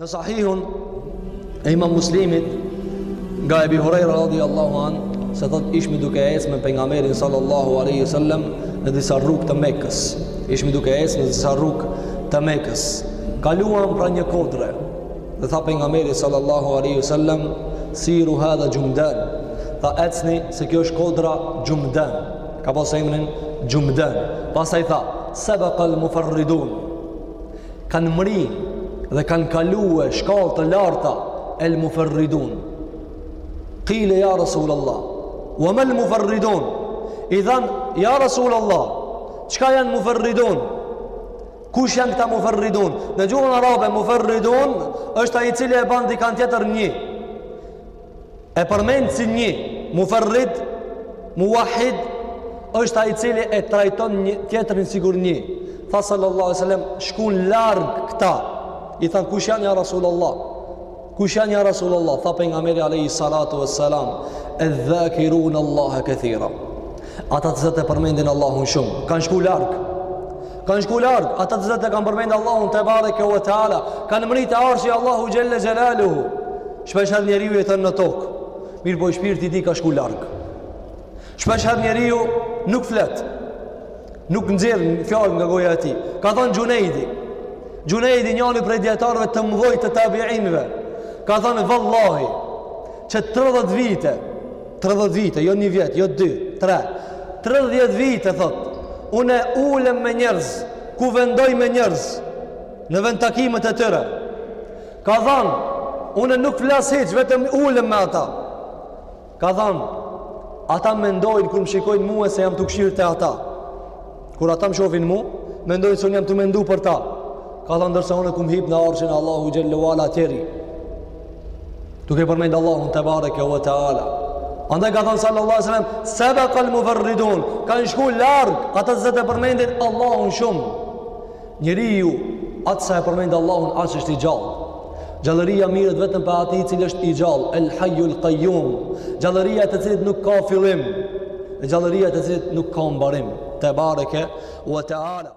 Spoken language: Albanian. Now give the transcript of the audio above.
Në sahihun e imam muslimit nga Ebi Hurejra radiallahu anhu se thotë ishim duke ec me pejgamberin sallallahu alejhi ue sellem në disa rrugë të Mekës ishim duke ec në disa rrugë të Mekës kaluam pranë një kodre dhe tha pejgamberi sallallahu alejhi ue sellem siru hadha Xhumdan tha ecni se kjo është kodra Xhumdan ka pas emrin Xhumdan pastaj tha sebekal muferridun kanë mri dhe kanë kalue shkallë të larta el muferridun kile ja Rasul Allah ue mel muferridun i thanë ja Rasul Allah çka janë muferridun kush janë këta muferridun në gjuhën arabe muferridun është ai i cili e ban dikan tjetër një E përmend si një muferrid, muahid, është ai i cili e trajton një tjetrin sikur një. Tha sallallahu alaihi wasallam, shkun larg këta. I thanë kush janë ja Rasulullah? Kush janë ja Rasulullah? Tha pejgamberi alaihi salatu wassalam, "Adh-dhakirun Allaha kethira." Ata të cilët e përmendin Allahun shumë, kanë shku larg. Kanë shku larg, ata të cilët e kanë përmend Allahun tebareke ve teala, kanë mri te arshi i Allahut xhelle xhelaluhu. Shpesh herë njeriu jeton në tokë, mirëpo shpirti i tij ka shku larg. Shpesh herë njeriu nuk flet, nuk nxjerr fjalë nga goja e tij. Ka thënë Xhunejdi, Xhunejdi njani prej dietarëve të mëdhoj të tabiinëve, ka thënë vallahi që 30 vite, 30 vite, jo një vjet, jo dy, tre, 30 vite thotë, unë ulem me njerëz, kuvendoj me njerëz në vendtakimet e tyre. Ka thënë, unë nuk flas hiç, vetëm ulem me ata. Ka thënë, ata mendojnë kur më shikojnë mua se jam tu kshir te ata. Kur ata më shofin mua, mendojnë se unë jam tu mendu për ta. Ka thënë, ndërsa unë kum hip në arshin e Allahut xhelle ue ala tjeri. Duke përmend Allahun tebareke ve teala. Andaj ka thënë sallallahu alaihi wasallam, "Sebekal muferridun." Kanë shku larg, ata të cilët e përmendin Allahun shumë. Njeriu, aq sa e përmend Allahun, aq është i gjallë. Gjallëria mirret vetëm prej atij i cili është i gjallë, el hajju el kajjum. Gjallëria e të cilit nuk ka fillim, gjallëria e të cilit nuk ka mbarim. Tebareke ue teala.